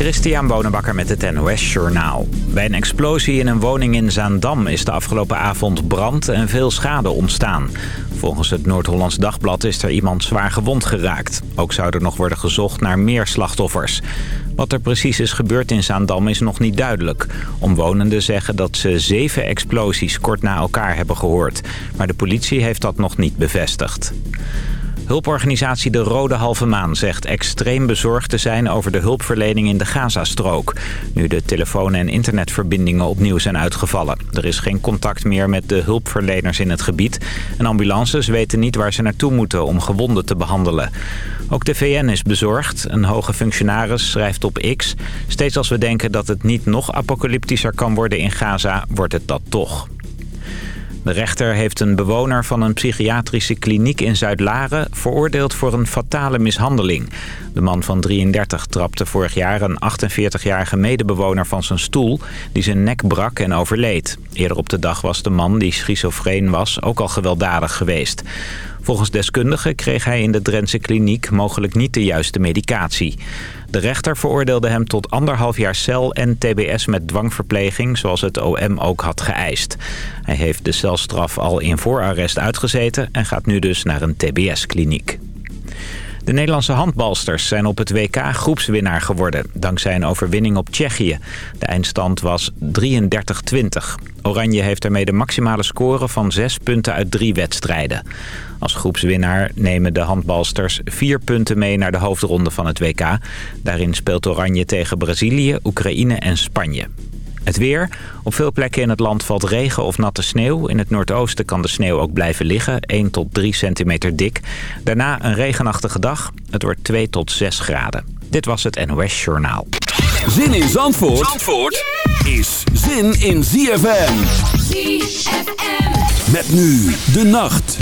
Christian Bonenbakker met het NOS Journaal. Bij een explosie in een woning in Zaandam is de afgelopen avond brand en veel schade ontstaan. Volgens het Noord-Hollands Dagblad is er iemand zwaar gewond geraakt. Ook zou er nog worden gezocht naar meer slachtoffers. Wat er precies is gebeurd in Zaandam is nog niet duidelijk. Omwonenden zeggen dat ze zeven explosies kort na elkaar hebben gehoord. Maar de politie heeft dat nog niet bevestigd. Hulporganisatie De Rode Halve Maan zegt extreem bezorgd te zijn over de hulpverlening in de Gazastrook. Nu de telefoon- en internetverbindingen opnieuw zijn uitgevallen. Er is geen contact meer met de hulpverleners in het gebied. En ambulances weten niet waar ze naartoe moeten om gewonden te behandelen. Ook de VN is bezorgd. Een hoge functionaris schrijft op X... Steeds als we denken dat het niet nog apocalyptischer kan worden in Gaza, wordt het dat toch. De rechter heeft een bewoner van een psychiatrische kliniek in Zuid-Laren veroordeeld voor een fatale mishandeling. De man van 33 trapte vorig jaar een 48-jarige medebewoner van zijn stoel die zijn nek brak en overleed. Eerder op de dag was de man die schizofreen was ook al gewelddadig geweest. Volgens deskundigen kreeg hij in de Drentse kliniek mogelijk niet de juiste medicatie. De rechter veroordeelde hem tot anderhalf jaar cel en tbs met dwangverpleging, zoals het OM ook had geëist. Hij heeft de celstraf al in voorarrest uitgezeten en gaat nu dus naar een tbs-kliniek. De Nederlandse handbalsters zijn op het WK groepswinnaar geworden... dankzij een overwinning op Tsjechië. De eindstand was 33-20. Oranje heeft ermee de maximale score van zes punten uit drie wedstrijden. Als groepswinnaar nemen de handbalsters vier punten mee naar de hoofdronde van het WK. Daarin speelt Oranje tegen Brazilië, Oekraïne en Spanje. Het weer. Op veel plekken in het land valt regen of natte sneeuw. In het noordoosten kan de sneeuw ook blijven liggen, 1 tot 3 centimeter dik. Daarna een regenachtige dag. Het wordt 2 tot 6 graden. Dit was het NOS Journaal. Zin in Zandvoort, Zandvoort is zin in ZFM. ZFM. Met nu de nacht.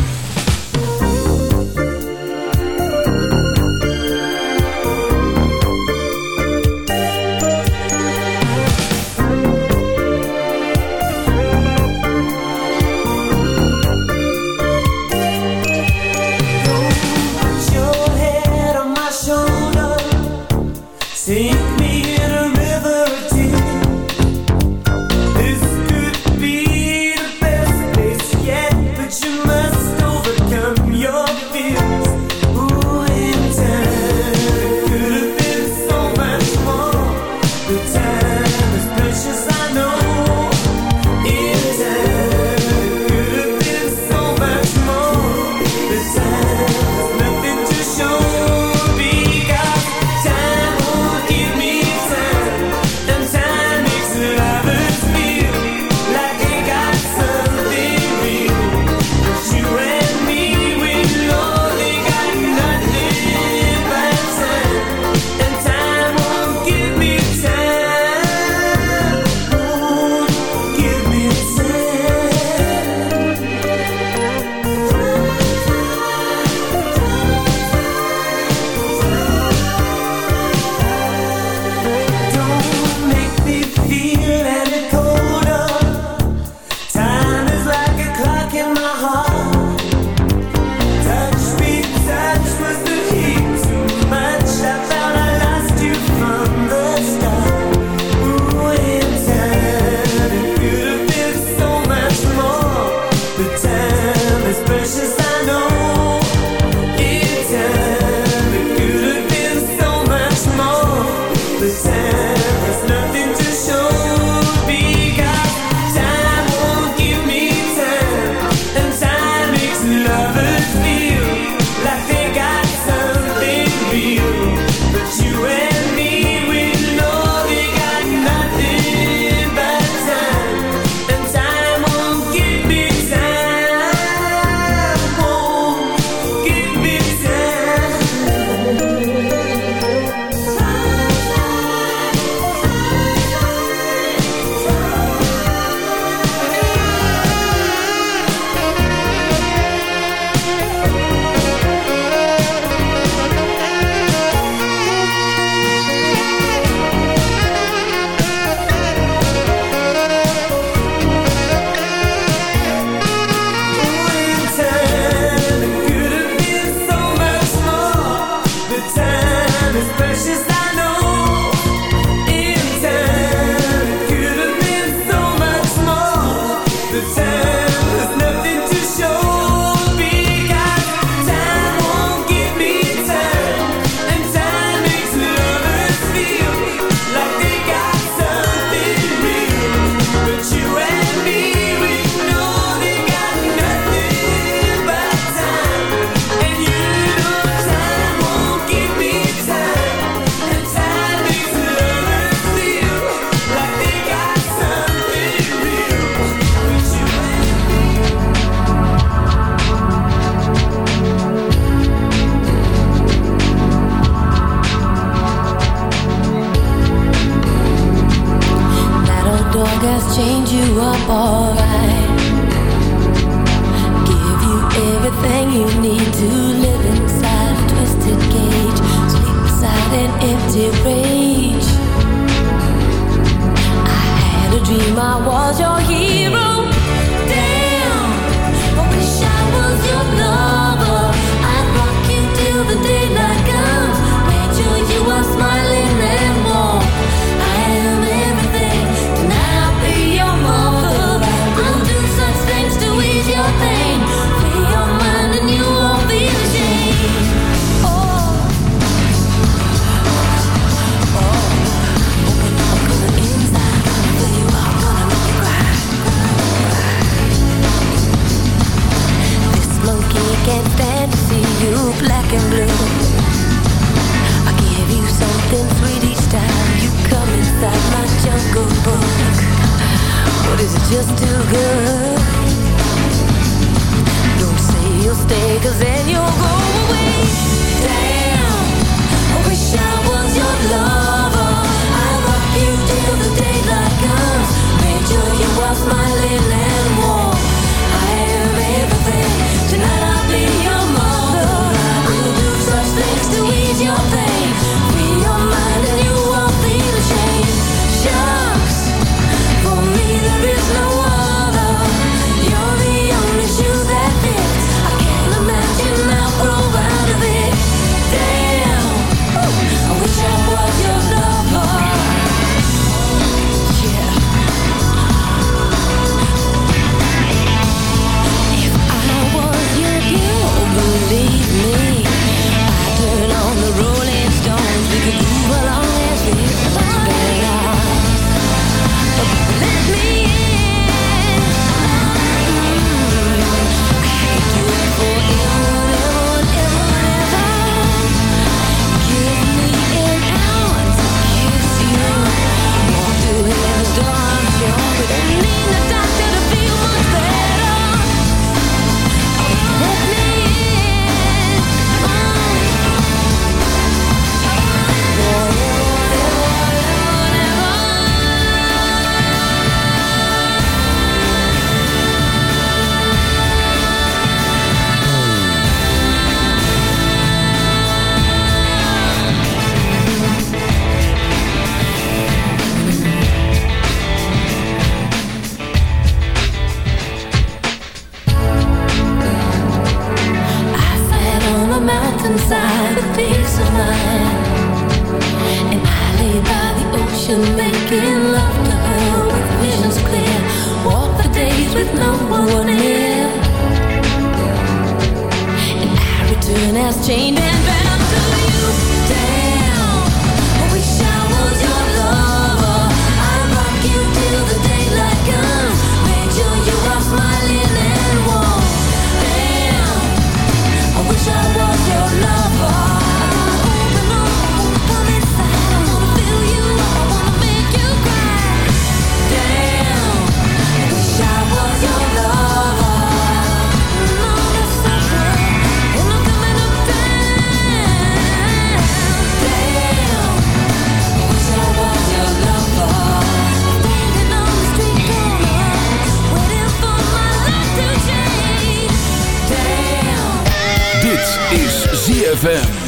All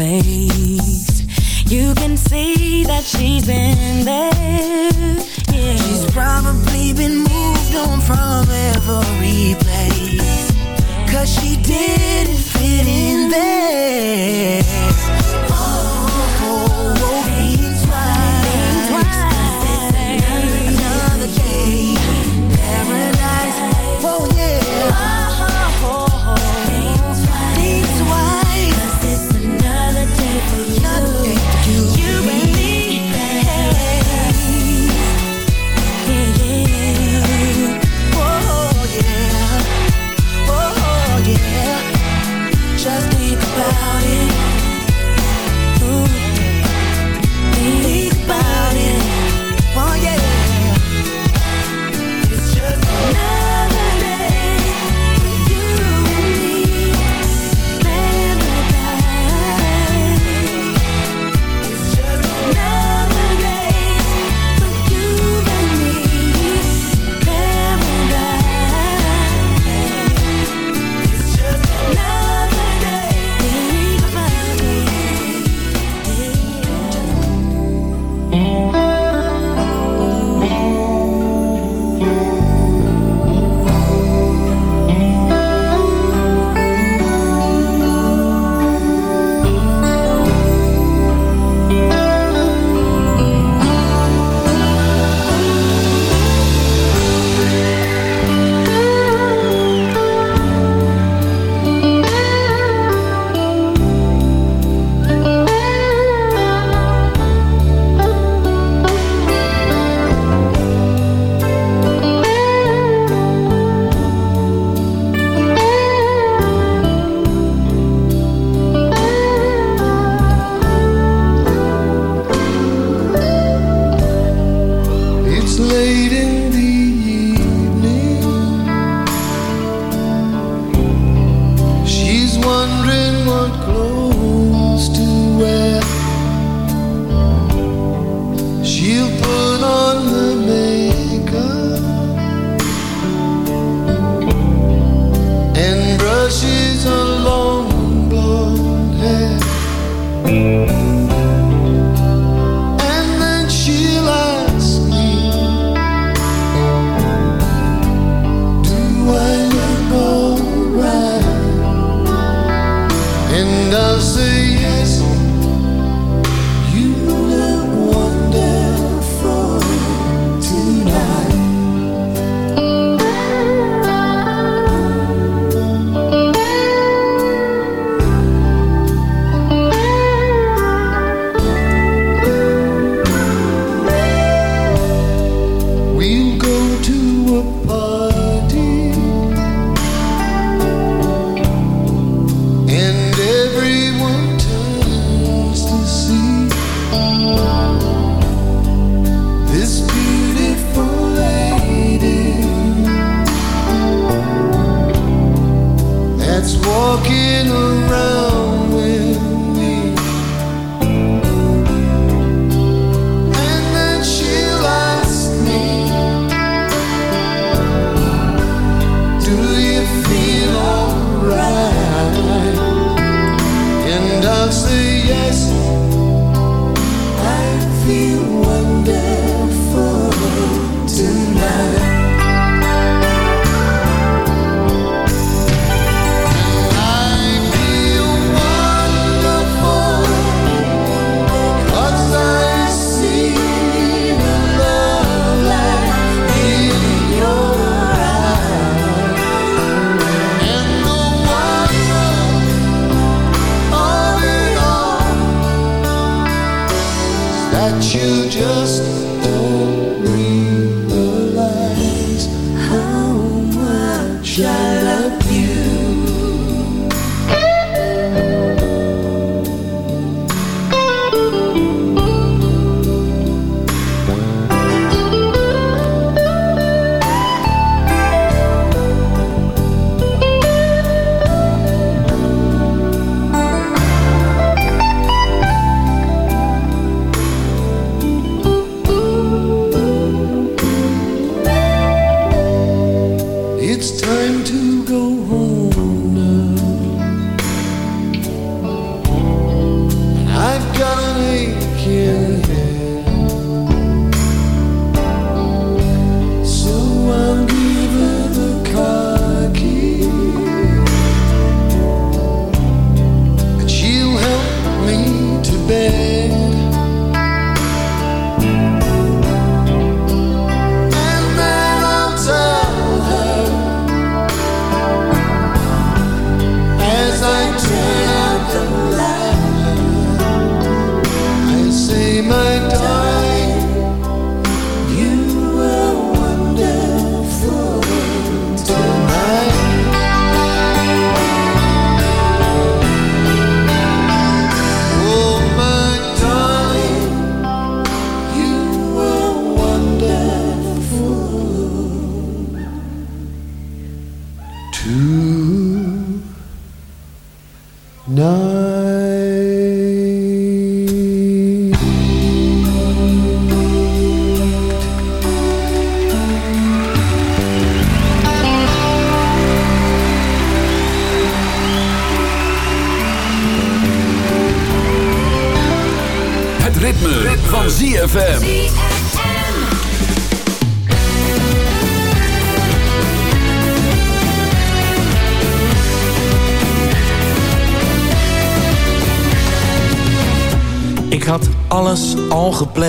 face. You can see that she's in there. Yeah. She's probably been moved on from every place. Cause she didn't fit in there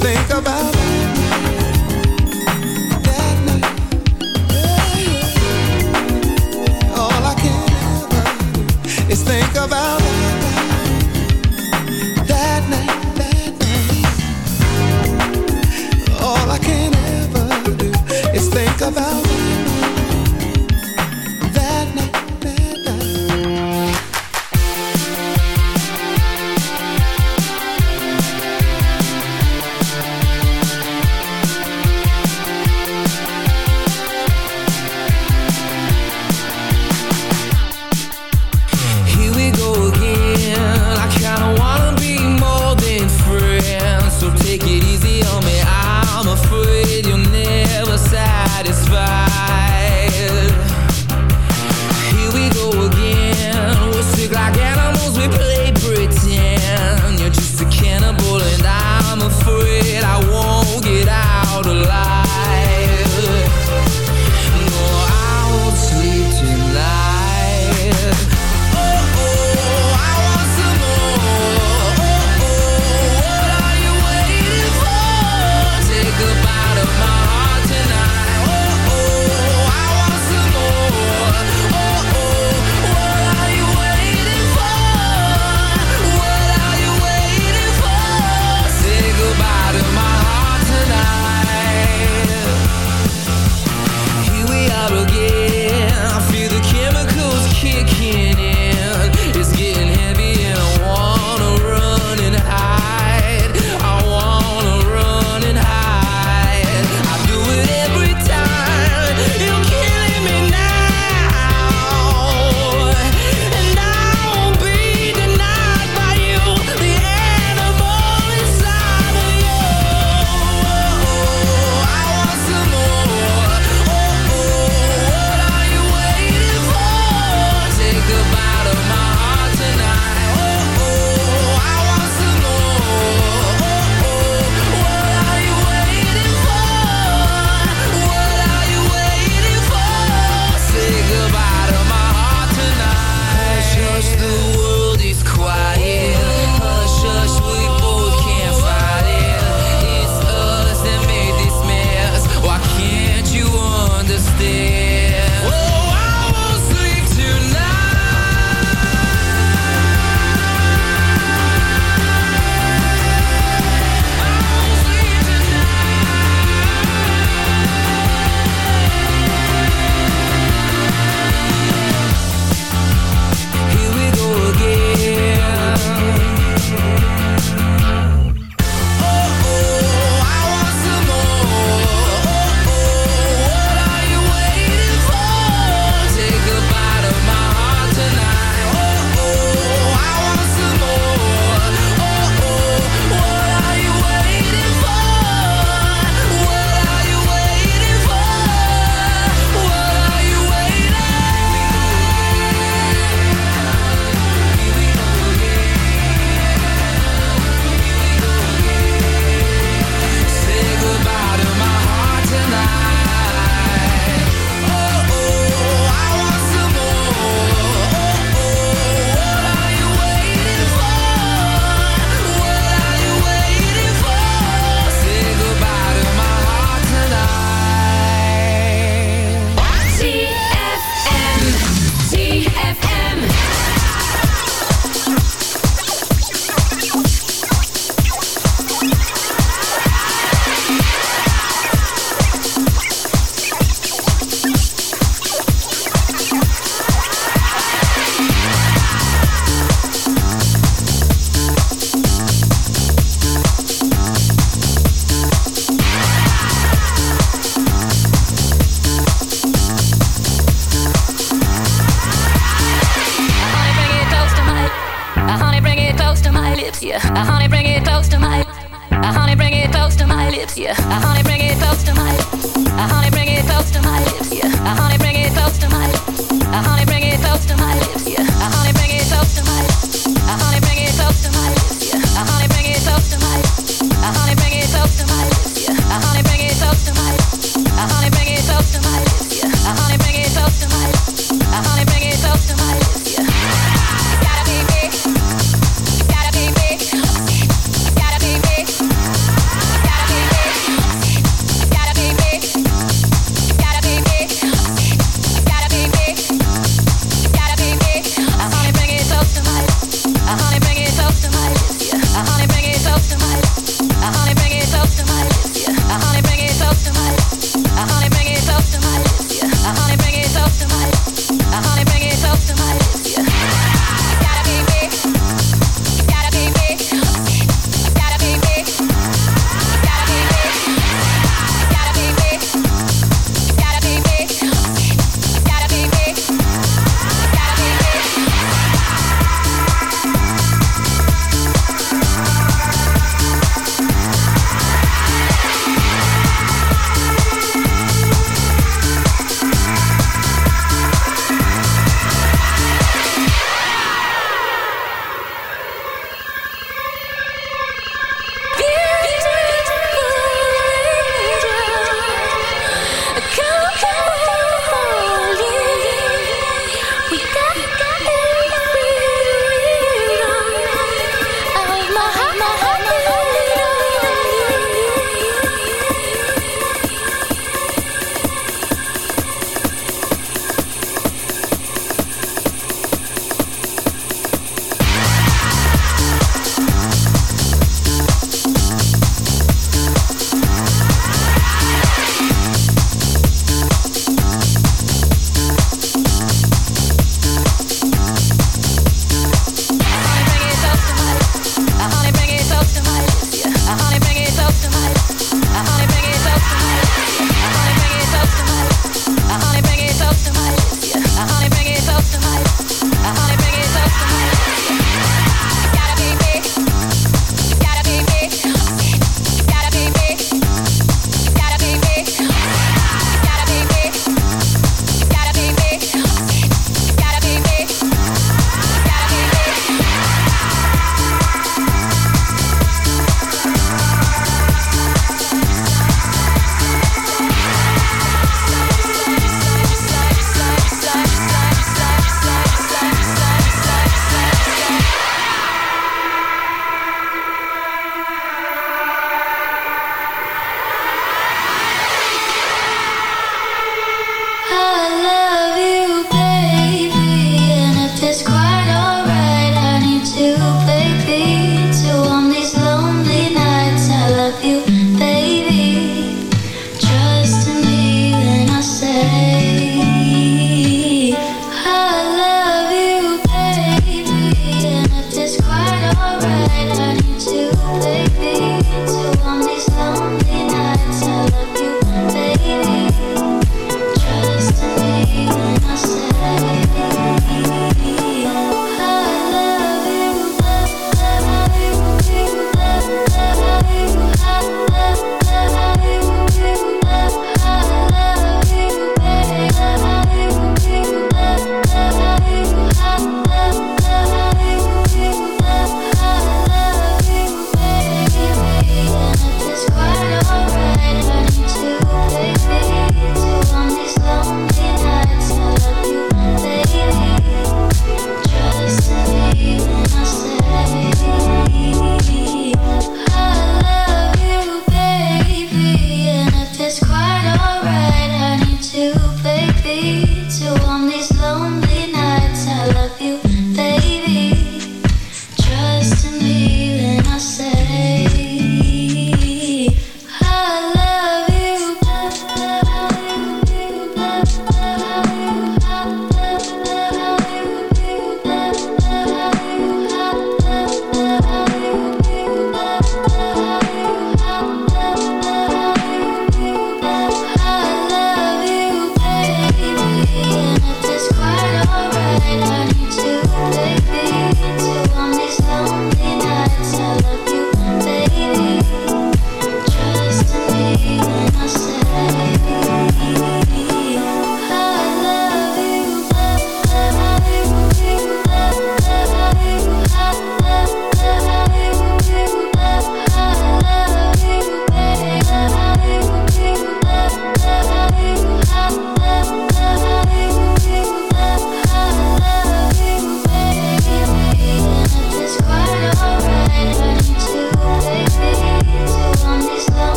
Think about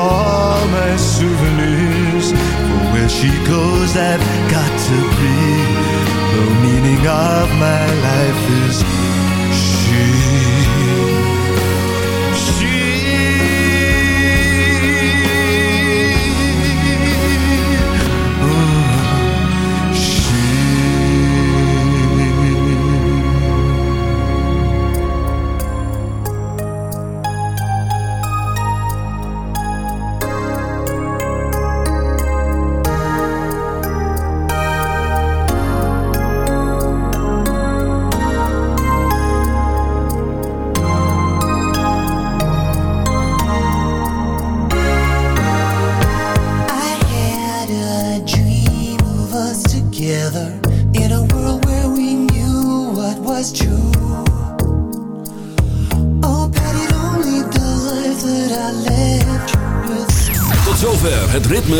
all my souvenirs. For where she goes, I've got to be. The meaning of my life